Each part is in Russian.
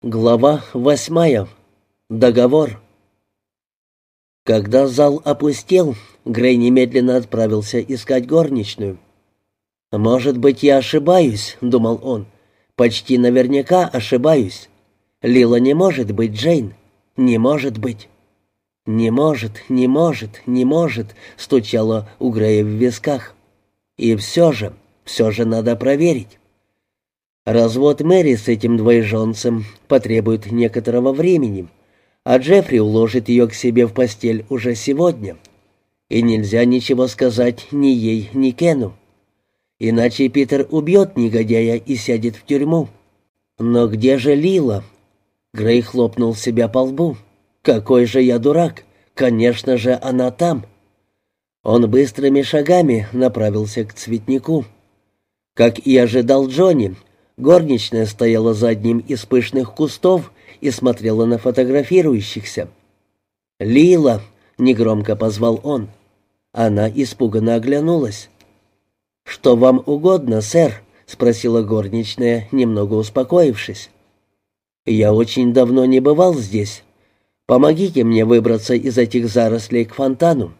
Глава восьмая. Договор. Когда зал опустел, Грей немедленно отправился искать горничную. «Может быть, я ошибаюсь», — думал он. «Почти наверняка ошибаюсь. Лила не может быть Джейн. Не может быть». «Не может, не может, не может», — стучало у Грея в висках. «И все же, все же надо проверить». Развод Мэри с этим двоеженцем потребует некоторого времени, а Джеффри уложит ее к себе в постель уже сегодня. И нельзя ничего сказать ни ей, ни Кену. Иначе Питер убьет негодяя и сядет в тюрьму. Но где же Лила? Грей хлопнул себя по лбу. «Какой же я дурак! Конечно же, она там!» Он быстрыми шагами направился к цветнику. Как и ожидал Джонни, Горничная стояла за одним из пышных кустов и смотрела на фотографирующихся. «Лила!» — негромко позвал он. Она испуганно оглянулась. «Что вам угодно, сэр?» — спросила горничная, немного успокоившись. «Я очень давно не бывал здесь. Помогите мне выбраться из этих зарослей к фонтану».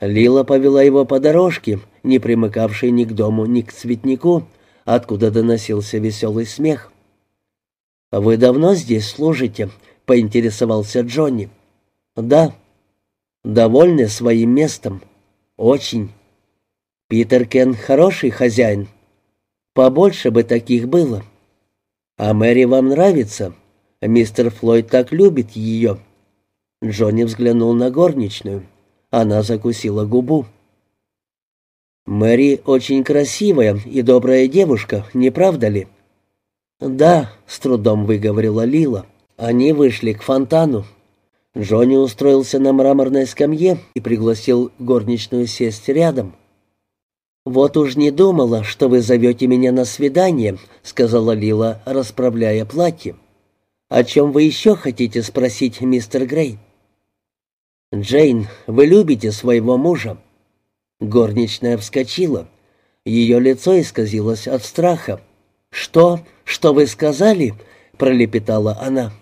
Лила повела его по дорожке, не примыкавшей ни к дому, ни к цветнику, откуда доносился веселый смех. «Вы давно здесь служите?» — поинтересовался Джонни. «Да». «Довольны своим местом?» «Очень». «Питер Кен хороший хозяин?» «Побольше бы таких было». «А Мэри вам нравится?» «Мистер Флойд так любит ее». Джонни взглянул на горничную. Она закусила губу. «Мэри очень красивая и добрая девушка, не правда ли?» «Да», — с трудом выговорила Лила. Они вышли к фонтану. Джонни устроился на мраморной скамье и пригласил горничную сесть рядом. «Вот уж не думала, что вы зовете меня на свидание», — сказала Лила, расправляя платье. «О чем вы еще хотите спросить, мистер Грей?» «Джейн, вы любите своего мужа?» Горничная вскочила. Ее лицо исказилось от страха. «Что? Что вы сказали?» — пролепетала она.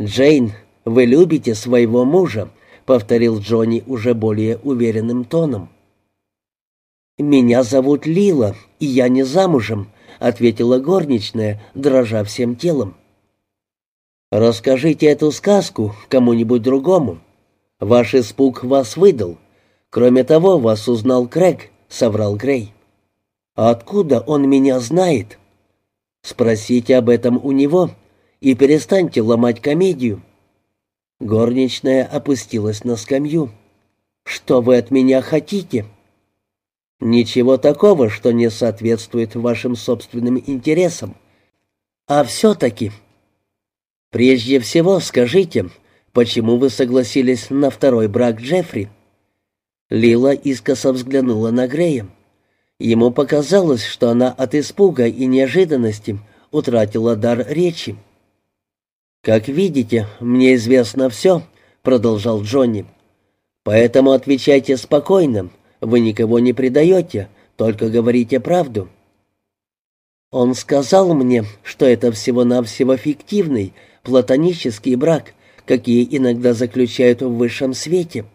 «Джейн, вы любите своего мужа», — повторил Джонни уже более уверенным тоном. «Меня зовут Лила, и я не замужем», — ответила горничная, дрожа всем телом. «Расскажите эту сказку кому-нибудь другому. Ваш испуг вас выдал. Кроме того, вас узнал Крэг, соврал Грей. А откуда он меня знает? Спросите об этом у него и перестаньте ломать комедию. Горничная опустилась на скамью. Что вы от меня хотите? Ничего такого, что не соответствует вашим собственным интересам. А все-таки... Прежде всего скажите, почему вы согласились на второй брак Джеффри? Лила искоса взглянула на Грея. Ему показалось, что она от испуга и неожиданности утратила дар речи. «Как видите, мне известно все», — продолжал Джонни. «Поэтому отвечайте спокойно, вы никого не предаете, только говорите правду». Он сказал мне, что это всего-навсего фиктивный, платонический брак, какие иногда заключают в высшем свете.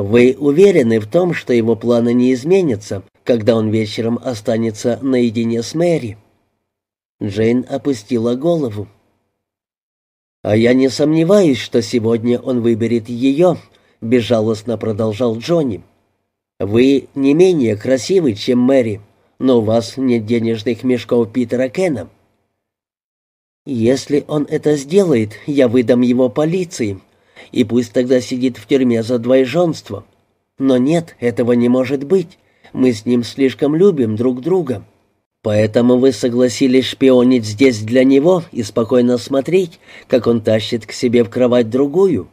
«Вы уверены в том, что его планы не изменятся, когда он вечером останется наедине с Мэри?» Джейн опустила голову. «А я не сомневаюсь, что сегодня он выберет ее», — безжалостно продолжал Джонни. «Вы не менее красивы, чем Мэри, но у вас нет денежных мешков Питера Кена». «Если он это сделает, я выдам его полиции», и пусть тогда сидит в тюрьме за двоеженство. Но нет, этого не может быть. Мы с ним слишком любим друг друга. Поэтому вы согласились шпионить здесь для него и спокойно смотреть, как он тащит к себе в кровать другую.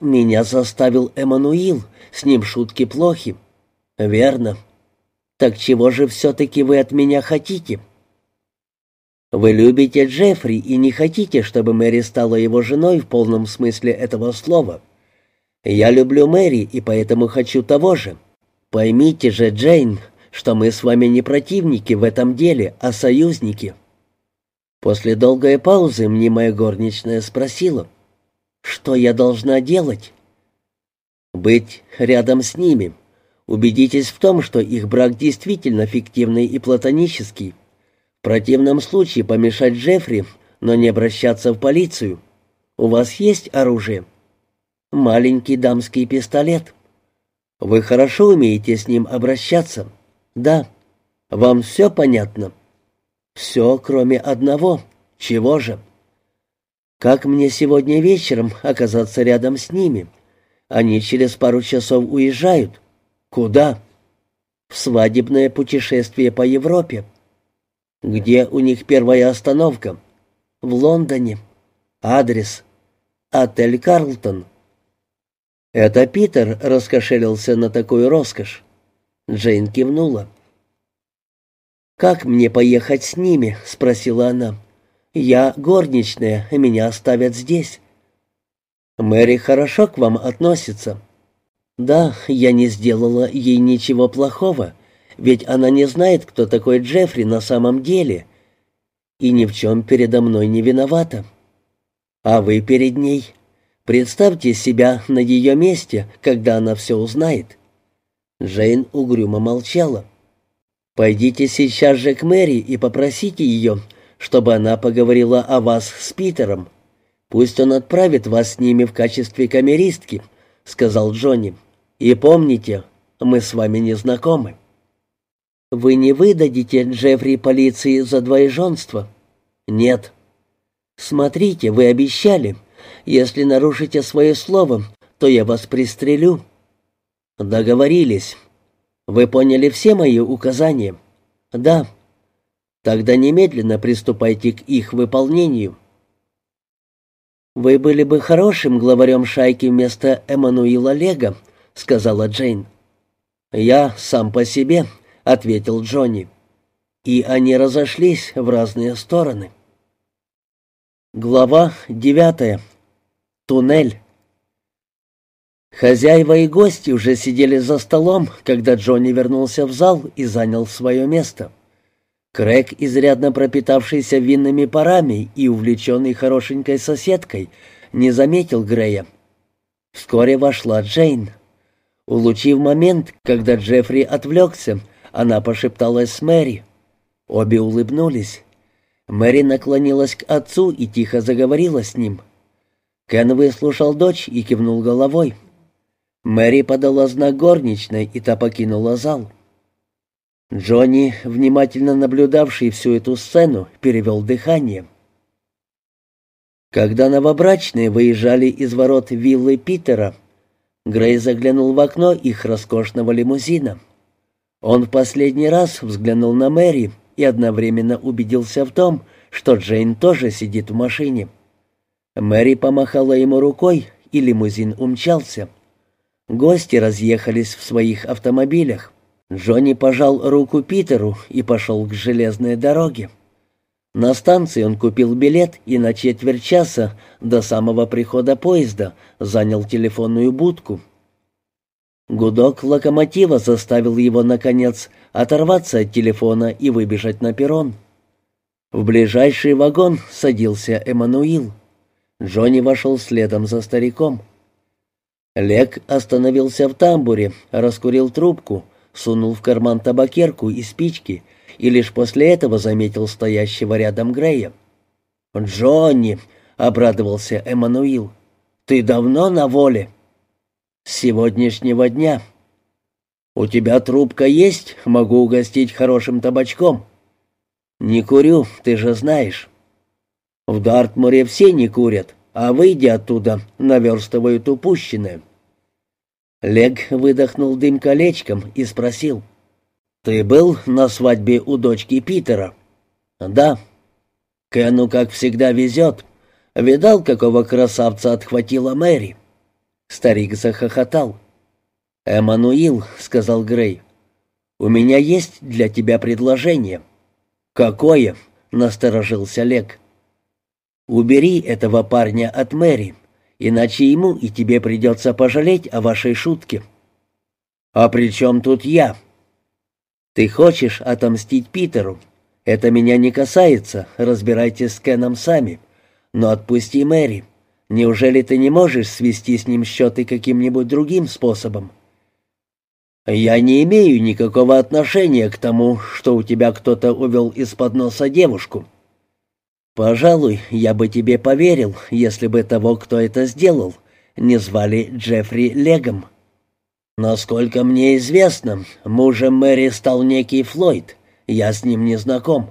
Меня заставил Эммануил, с ним шутки плохи. Верно. Так чего же все-таки вы от меня хотите?» Вы любите Джеффри и не хотите, чтобы Мэри стала его женой в полном смысле этого слова. Я люблю Мэри и поэтому хочу того же. Поймите же, Джейн, что мы с вами не противники в этом деле, а союзники». После долгой паузы мнимая горничная спросила, «Что я должна делать?» «Быть рядом с ними. Убедитесь в том, что их брак действительно фиктивный и платонический. Противном случае помешать Джеффри, но не обращаться в полицию. У вас есть оружие?» «Маленький дамский пистолет». «Вы хорошо умеете с ним обращаться?» «Да». «Вам все понятно?» Все, кроме одного. Чего же? Как мне сегодня вечером оказаться рядом с ними? Они через пару часов уезжают. Куда? В свадебное путешествие по Европе. Где у них первая остановка? В Лондоне. Адрес. Отель «Карлтон». Это Питер раскошелился на такую роскошь. Джейн кивнула. «Как мне поехать с ними?» — спросила она. «Я горничная, меня оставят здесь». «Мэри хорошо к вам относится». «Да, я не сделала ей ничего плохого, ведь она не знает, кто такой Джеффри на самом деле, и ни в чем передо мной не виновата. А вы перед ней. Представьте себя на ее месте, когда она все узнает». Джейн угрюмо молчала. Пойдите сейчас же к Мэри и попросите ее, чтобы она поговорила о вас с Питером. Пусть он отправит вас с ними в качестве камеристки», — сказал Джонни. «И помните, мы с вами не знакомы». «Вы не выдадите Джеффри полиции за двоеженство?» «Нет». «Смотрите, вы обещали. Если нарушите свое слово, то я вас пристрелю». «Договорились. Вы поняли все мои указания? Да. Тогда немедленно приступайте к их выполнению. Вы были бы хорошим главарем шайки вместо Эммануила Лего, сказала Джейн. Я сам по себе, ответил Джонни. И они разошлись в разные стороны. Глава девятая. Туннель. Хозяева и гости уже сидели за столом, когда Джонни вернулся в зал и занял свое место. Крэг, изрядно пропитавшийся винными парами и увлеченный хорошенькой соседкой, не заметил Грея. Вскоре вошла Джейн. Улучив момент, когда Джеффри отвлекся, она пошепталась с Мэри. Обе улыбнулись. Мэри наклонилась к отцу и тихо заговорила с ним. Кен выслушал дочь и кивнул головой. Мэри подала знак горничной, и та покинула зал. Джонни, внимательно наблюдавший всю эту сцену, перевел дыхание. Когда новобрачные выезжали из ворот виллы Питера, Грей заглянул в окно их роскошного лимузина. Он в последний раз взглянул на Мэри и одновременно убедился в том, что Джейн тоже сидит в машине. Мэри помахала ему рукой, и лимузин умчался. Гости разъехались в своих автомобилях. Джонни пожал руку Питеру и пошел к железной дороге. На станции он купил билет и на четверть часа до самого прихода поезда занял телефонную будку. Гудок локомотива заставил его, наконец, оторваться от телефона и выбежать на перрон. В ближайший вагон садился Эммануил. Джонни вошел следом за стариком. Лек остановился в тамбуре, раскурил трубку, сунул в карман табакерку и спички и лишь после этого заметил стоящего рядом Грея. «Джонни!» — обрадовался Эммануил. «Ты давно на воле?» «С сегодняшнего дня». «У тебя трубка есть? Могу угостить хорошим табачком». «Не курю, ты же знаешь». «В Дартмуре все не курят, а выйдя оттуда, наверстывают упущенное». Лег выдохнул дым колечком и спросил. «Ты был на свадьбе у дочки Питера?» «Да». «Кену, как всегда, везет. Видал, какого красавца отхватила Мэри?» Старик захохотал. «Эммануил», — сказал Грей, — «у меня есть для тебя предложение». «Какое?» — насторожился Лег. «Убери этого парня от Мэри иначе ему и тебе придется пожалеть о вашей шутке». «А при чем тут я?» «Ты хочешь отомстить Питеру. Это меня не касается, разбирайтесь с Кеном сами. Но отпусти Мэри. Неужели ты не можешь свести с ним счеты каким-нибудь другим способом?» «Я не имею никакого отношения к тому, что у тебя кто-то увел из-под носа девушку». «Пожалуй, я бы тебе поверил, если бы того, кто это сделал, не звали Джеффри Легом». «Насколько мне известно, мужем Мэри стал некий Флойд. Я с ним не знаком».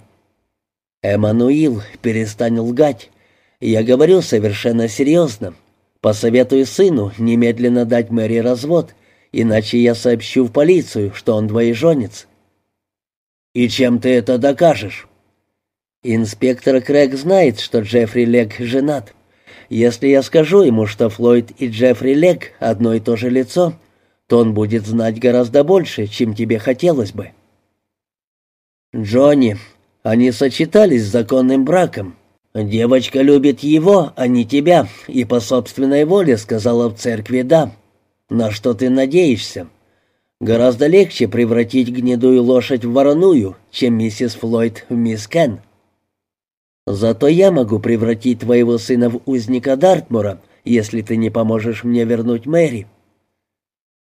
«Эммануил, перестань лгать. Я говорю совершенно серьезно. Посоветуй сыну немедленно дать Мэри развод, иначе я сообщу в полицию, что он двоеженец». «И чем ты это докажешь?» «Инспектор Крэг знает, что Джеффри Лег женат. Если я скажу ему, что Флойд и Джеффри Лег одно и то же лицо, то он будет знать гораздо больше, чем тебе хотелось бы». «Джонни, они сочетались с законным браком. Девочка любит его, а не тебя, и по собственной воле сказала в церкви «да». На что ты надеешься? Гораздо легче превратить гнедую лошадь в вороную, чем миссис Флойд в мисс Кен. Зато я могу превратить твоего сына в узника Дартмура, если ты не поможешь мне вернуть Мэри».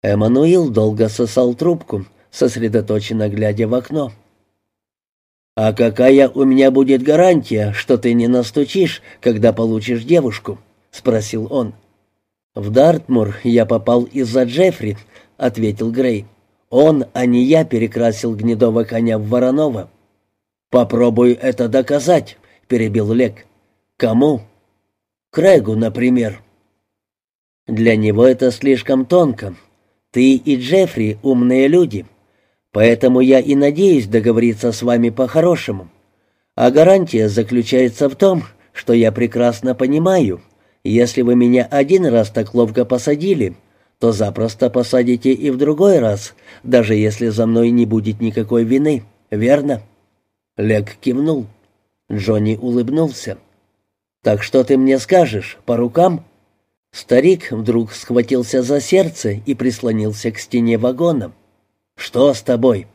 Эммануил долго сосал трубку, сосредоточенно глядя в окно. «А какая у меня будет гарантия, что ты не настучишь, когда получишь девушку?» — спросил он. «В Дартмур я попал из-за Джеффри», — ответил Грей. «Он, а не я, перекрасил гнедого коня в вороного». «Попробуй это доказать», — перебил Лек. «Кому?» «Крэгу, например». «Для него это слишком тонко. Ты и Джеффри умные люди, поэтому я и надеюсь договориться с вами по-хорошему. А гарантия заключается в том, что я прекрасно понимаю, если вы меня один раз так ловко посадили, то запросто посадите и в другой раз, даже если за мной не будет никакой вины, верно?» Лек кивнул. Джонни улыбнулся. «Так что ты мне скажешь, по рукам?» Старик вдруг схватился за сердце и прислонился к стене вагона. «Что с тобой?»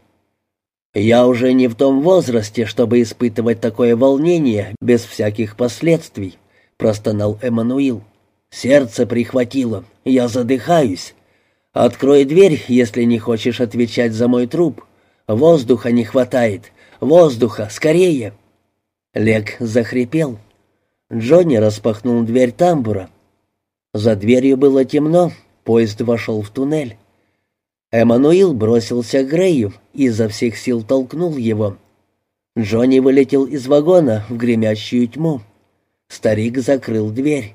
«Я уже не в том возрасте, чтобы испытывать такое волнение без всяких последствий», простонал Эммануил. «Сердце прихватило. Я задыхаюсь. Открой дверь, если не хочешь отвечать за мой труп. Воздуха не хватает. Воздуха! Скорее!» Лек захрипел. Джонни распахнул дверь тамбура. За дверью было темно, поезд вошел в туннель. Эммануил бросился к Грею и изо всех сил толкнул его. Джонни вылетел из вагона в гремящую тьму. Старик закрыл дверь.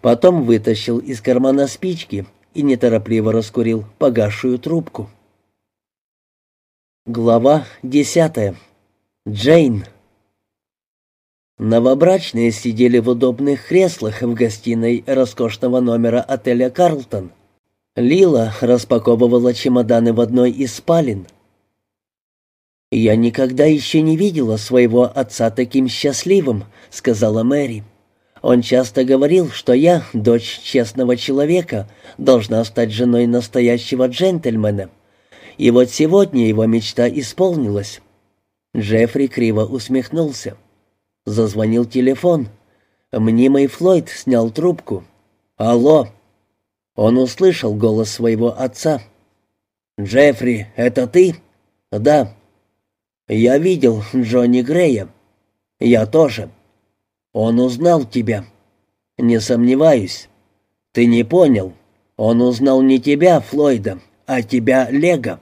Потом вытащил из кармана спички и неторопливо раскурил погасшую трубку. Глава десятая. Джейн. Новобрачные сидели в удобных креслах в гостиной роскошного номера отеля «Карлтон». Лила распаковывала чемоданы в одной из спален. «Я никогда еще не видела своего отца таким счастливым», — сказала Мэри. «Он часто говорил, что я, дочь честного человека, должна стать женой настоящего джентльмена. И вот сегодня его мечта исполнилась». Джеффри криво усмехнулся. Зазвонил телефон. Мнимый Флойд снял трубку. «Алло!» Он услышал голос своего отца. «Джеффри, это ты?» «Да». «Я видел Джонни Грея». «Я тоже». «Он узнал тебя». «Не сомневаюсь». «Ты не понял. Он узнал не тебя, Флойда, а тебя, Лего».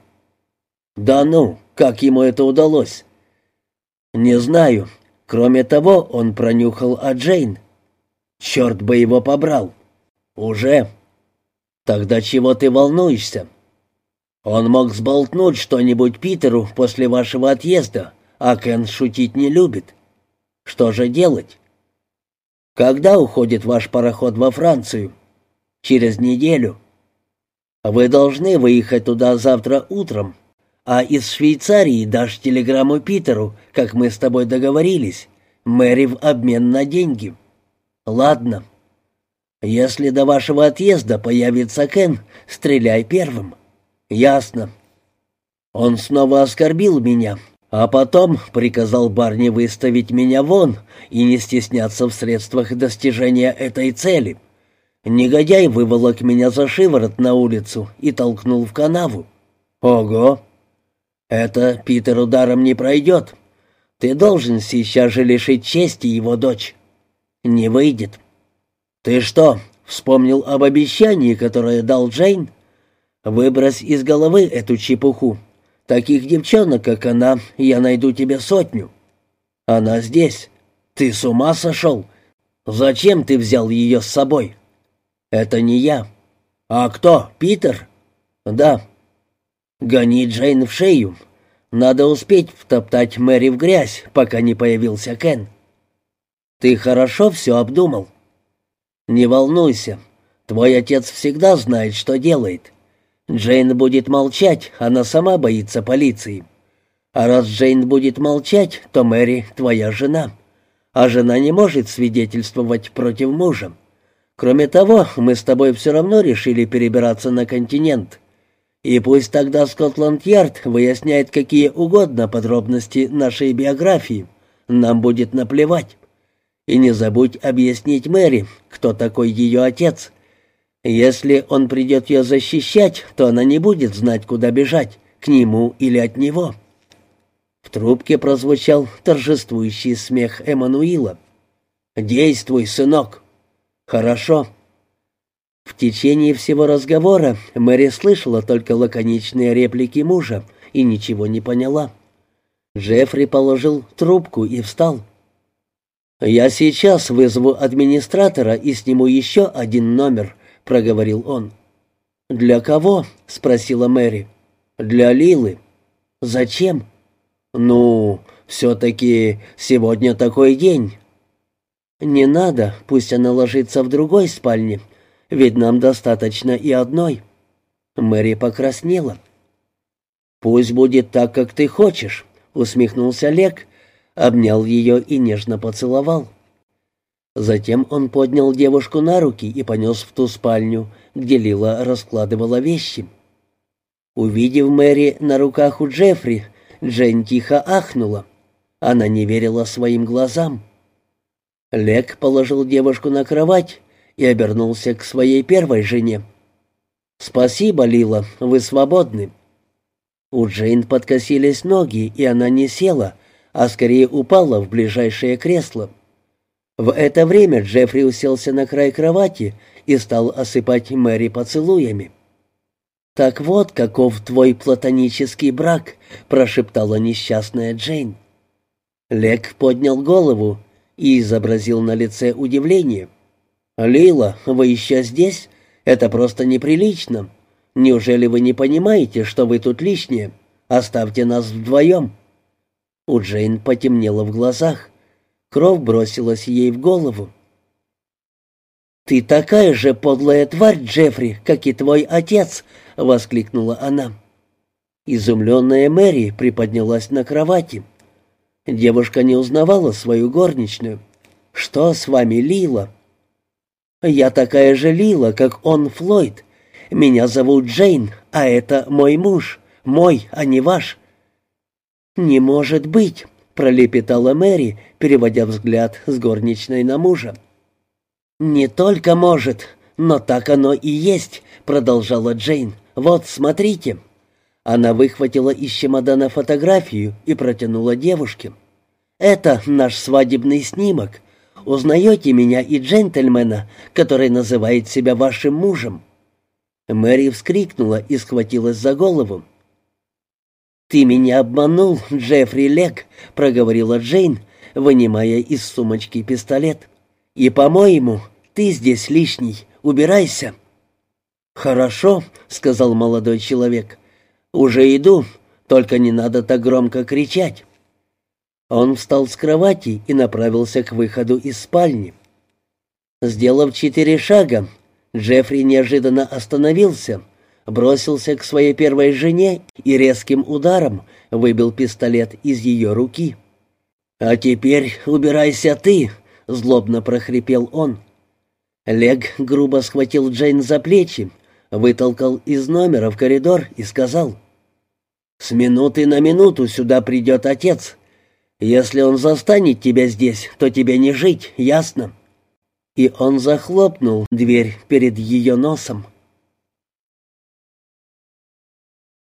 «Да ну, как ему это удалось?» «Не знаю. Кроме того, он пронюхал о Джейн. Черт бы его побрал». «Уже». «Тогда чего ты волнуешься?» Он мог сболтнуть что-нибудь Питеру после вашего отъезда, а Кен шутить не любит. Что же делать? Когда уходит ваш пароход во Францию? Через неделю. Вы должны выехать туда завтра утром, а из Швейцарии дашь телеграмму Питеру, как мы с тобой договорились, Мэри в обмен на деньги. Ладно. Если до вашего отъезда появится Кен, стреляй первым. «Ясно. Он снова оскорбил меня, А потом приказал Барни выставить меня вон и не стесняться в средствах достижения этой цели. Негодяй выволок меня за шиворот на улицу и толкнул в канаву. Ого! Это Питер ударом не пройдет. Ты должен сейчас же лишить чести его дочь. Не выйдет. Ты что, вспомнил об обещании, которое дал Джейн? Выбрось из головы эту чепуху. Таких девчонок, как она, я найду тебе сотню. Она здесь. Ты с ума сошел? Зачем ты взял ее с собой? Это не я. А кто, Питер? Да. Гони Джейн в шею. Надо успеть втоптать Мэри в грязь, пока не появился Кен. Ты хорошо все обдумал? Не волнуйся. Твой отец всегда знает, что делает. Джейн будет молчать, она сама боится полиции. А раз Джейн будет молчать, то Мэри твоя жена. А жена не может свидетельствовать против мужа. Кроме того, мы с тобой все равно решили перебираться на континент. И пусть тогда Скотланд-Ярд выясняет какие угодно подробности нашей биографии. Нам будет наплевать. И не забудь объяснить Мэри, кто такой ее отец, если он придет ее защищать, то она не будет знать, куда бежать, к нему или от него. В трубке прозвучал торжествующий смех Эммануила. «Действуй, сынок!» «Хорошо». В течение всего разговора Мэри слышала только лаконичные реплики мужа и ничего не поняла. Джеффри положил трубку и встал. «Я сейчас вызову администратора и сниму еще один номер», — проговорил он. «Для кого?» — спросила Мэри. «Для Лилы». «Зачем?» «Ну, все-таки сегодня такой день». «Не надо, пусть она ложится в другой спальне, ведь нам достаточно и одной». Мэри покраснела. «Пусть будет так, как ты хочешь», — усмехнулся Лек, обнял ее и нежно поцеловал. Затем он поднял девушку на руки и понес в ту спальню, где Лила раскладывала вещи. Увидев Мэри на руках у Джеффри, Джейн тихо ахнула. Она не верила своим глазам. Лек положил девушку на кровать и обернулся к своей первой жене. «Спасибо, Лила, вы свободны». У Джейн подкосились ноги, и она не села, а скорее упала в ближайшее кресло. В это время Джеффри уселся на край кровати и стал осыпать Мэри поцелуями. «Так вот, каков твой платонический брак», — прошептала несчастная Джейн. Лек поднял голову и изобразил на лице удивление. «Лила, вы еще здесь? Это просто неприлично. Неужели вы не понимаете, что вы тут лишние? Оставьте нас вдвоем». У Джейн потемнело в глазах. Кровь бросилась ей в голову. «Ты такая же подлая тварь, Джеффри, как и твой отец!» — воскликнула она. Изумленная Мэри приподнялась на кровати. Девушка не узнавала свою горничную. «Что с вами, Лила?» «Я такая же Лила, как он, Флойд. Меня зовут Джейн, а это мой муж. Мой, а не ваш». «Не может быть!» — пролепетала Мэри, переводя взгляд с горничной на мужа. «Не только может, но так оно и есть», — продолжала Джейн. «Вот, смотрите». Она выхватила из чемодана фотографию и протянула девушке. «Это наш свадебный снимок. Узнаете меня и джентльмена, который называет себя вашим мужем?» Мэри вскрикнула и схватилась за голову. «Ты меня обманул, Джеффри Лек», — проговорила Джейн, вынимая из сумочки пистолет. «И, по-моему, ты здесь лишний. Убирайся». «Хорошо», — сказал молодой человек. «Уже иду, только не надо так громко кричать». Он встал с кровати и направился к выходу из спальни. Сделав четыре шага, Джеффри неожиданно остановился — бросился к своей первой жене и резким ударом выбил пистолет из ее руки. «А теперь убирайся ты!» — злобно прохрипел он. Лег грубо схватил Джейн за плечи, вытолкал из номера в коридор и сказал, С минуты на минуту сюда придет отец. Если он застанет тебя здесь, то тебе не жить, ясно?» И он захлопнул дверь перед ее носом.